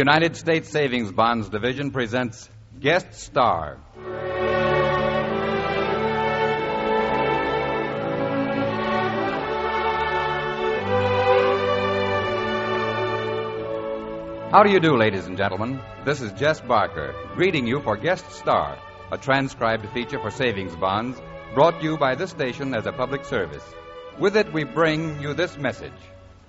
United States Savings Bonds Division presents Guest Star. How do you do, ladies and gentlemen? This is Jess Barker, greeting you for Guest Star, a transcribed feature for savings bonds brought to you by this station as a public service. With it, we bring you this message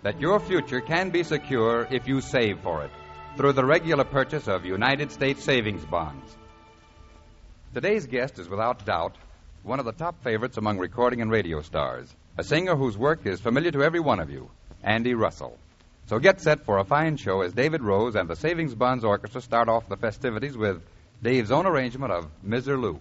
that your future can be secure if you save for it through the regular purchase of United States savings bonds. Today's guest is without doubt one of the top favorites among recording and radio stars, a singer whose work is familiar to every one of you, Andy Russell. So get set for a fine show as David Rose and the Savings Bonds Orchestra start off the festivities with Dave's own arrangement of Miserlou.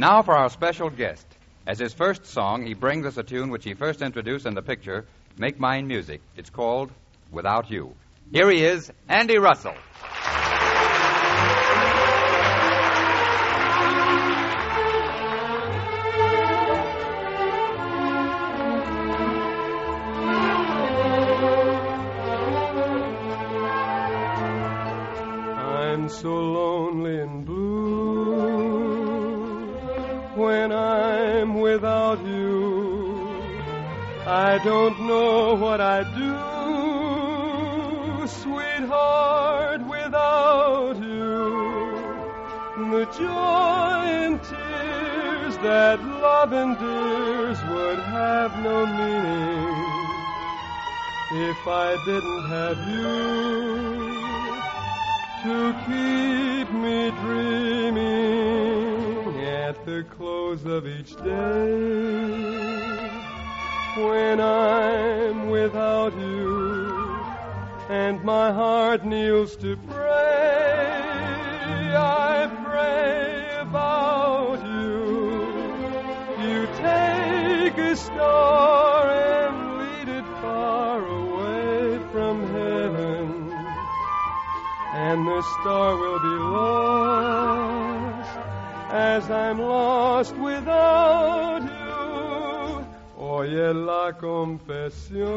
And now for our special guest. As his first song, he brings us a tune which he first introduced in the picture, Make Mine Music. It's called Without You. Here he is, Andy Russell. I don't know what I'd do sweetheart, without you, the joy and tears that love endears would have no meaning if I didn't have you to keep me dreaming at the close of each day when I'm without you and my heart kneels to pray. I pray about you. You take a star and lead it far away from heaven, and the star will be lost as I'm lost without you. Oye la confesión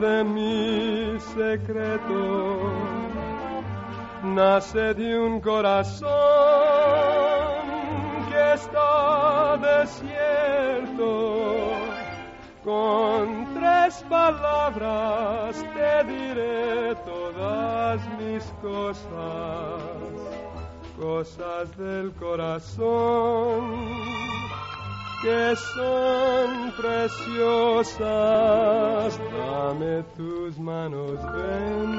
de mi secreto nace de un corazón que está desierto. Con tres palabras te diré todas mis cosas, cosas del corazón que son preciosas. Dame tus manos, ven,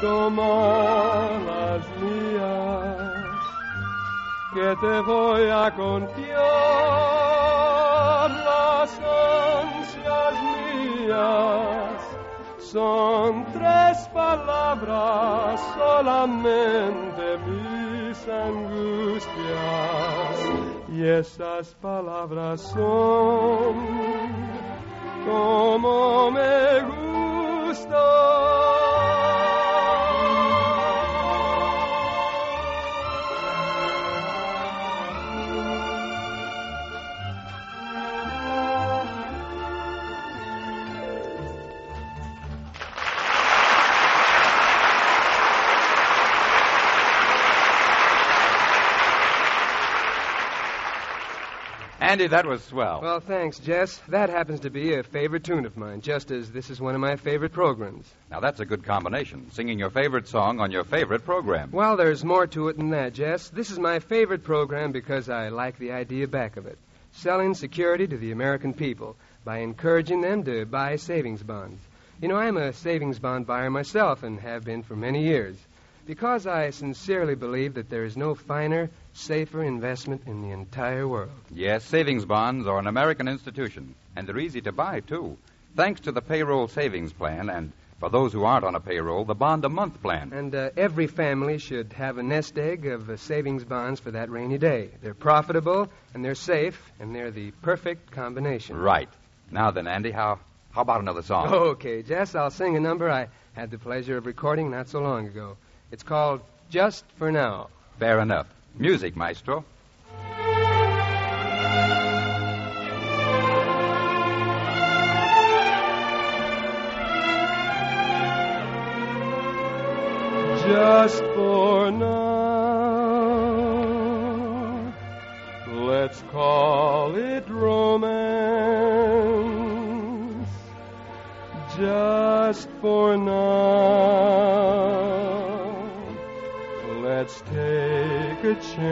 toma las mías, que te voy a confiar las ansias mías. Son tres palabras solamente mis angustias y esas palabras son como me Andy, that was swell. Well, thanks, Jess. That happens to be a favorite tune of mine, just as this is one of my favorite programs. Now, that's a good combination. Singing your favorite song on your favorite program. Well, there's more to it than that, Jess. This is my favorite program because I like the idea back of it selling security to the American people by encouraging them to buy savings bonds. You know, I'm a savings bond buyer myself and have been for many years because I sincerely believe that there is no finer, safer investment in the entire world. Yes, savings bonds are an American institution, and they're easy to buy, too. Thanks to the payroll savings plan, and for those who aren't on a payroll, the bond a month plan. And uh, every family should have a nest egg of uh, savings bonds for that rainy day. They're profitable, and they're safe, and they're the perfect combination. Right. Now then, Andy, how, how about another song? Okay, Jess, I'll sing a number I had the pleasure of recording not so long ago. It's called Just for Now. Fair enough. Music, maestro. just for now. Let's call it romance. Just for now. Let's take a chance.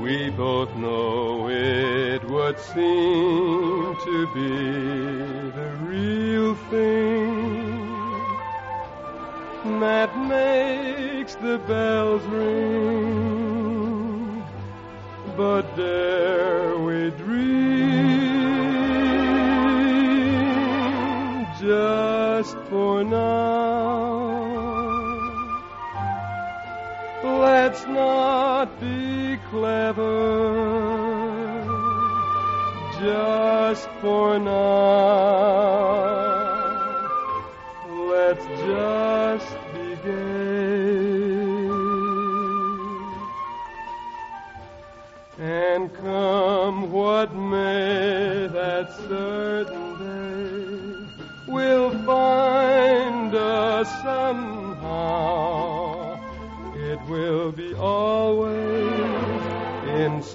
We both know it would seem to be the real thing that makes the bells ring. But dare we dream just for now? Let's not be clever just for now.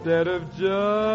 Instead of just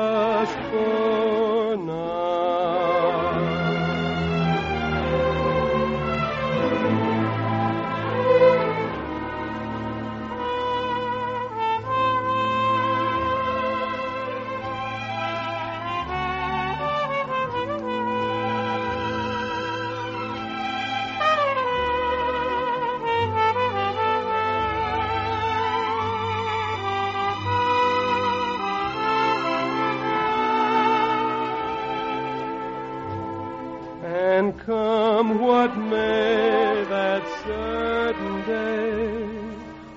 And come what may, that certain day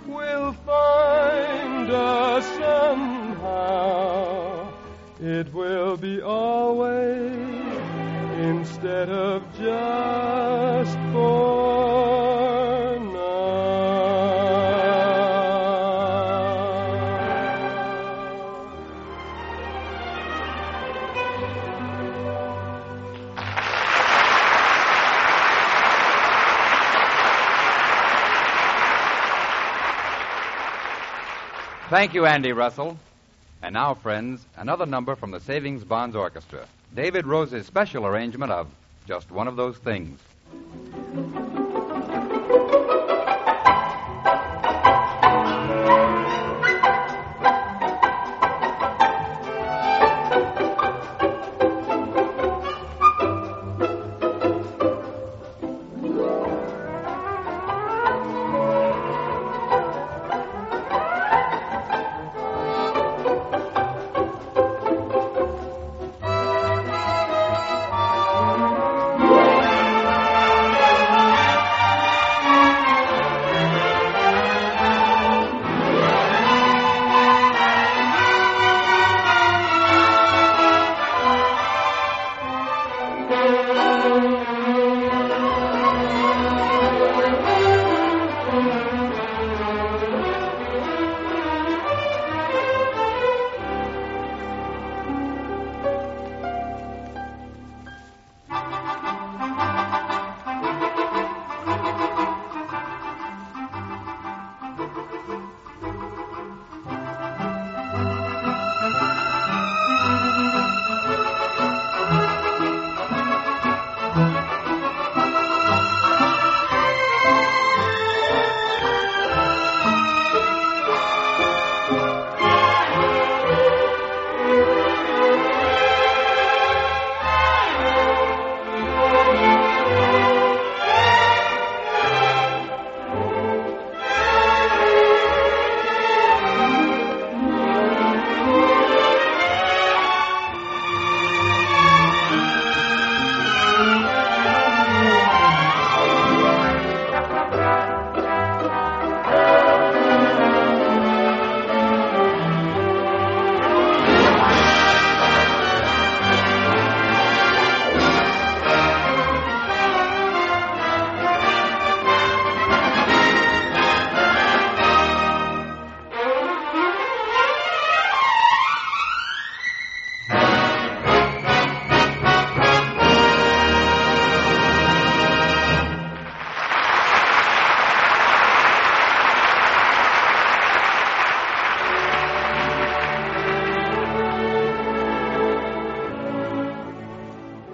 will find us somehow. It will be always instead of just for Thank you, Andy Russell. And now, friends, another number from the Savings Bonds Orchestra. David Rose's special arrangement of Just One of Those Things.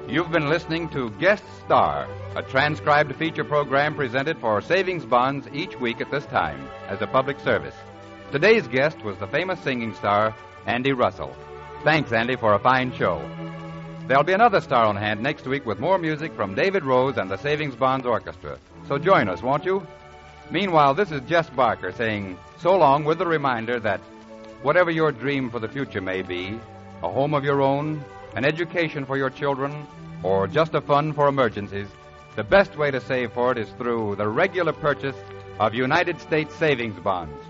You've been listening to Guest Star, a transcribed feature program presented for savings bonds each week at this time as a public service. Today's guest was the famous singing star, Andy Russell. Thanks, Andy, for a fine show. There'll be another star on hand next week with more music from David Rose and the Savings Bonds Orchestra. So join us, won't you? Meanwhile, this is Jess Barker saying so long with the reminder that whatever your dream for the future may be, a home of your own, an education for your children, or just a fund for emergencies, the best way to save for it is through the regular purchase of United States savings bonds.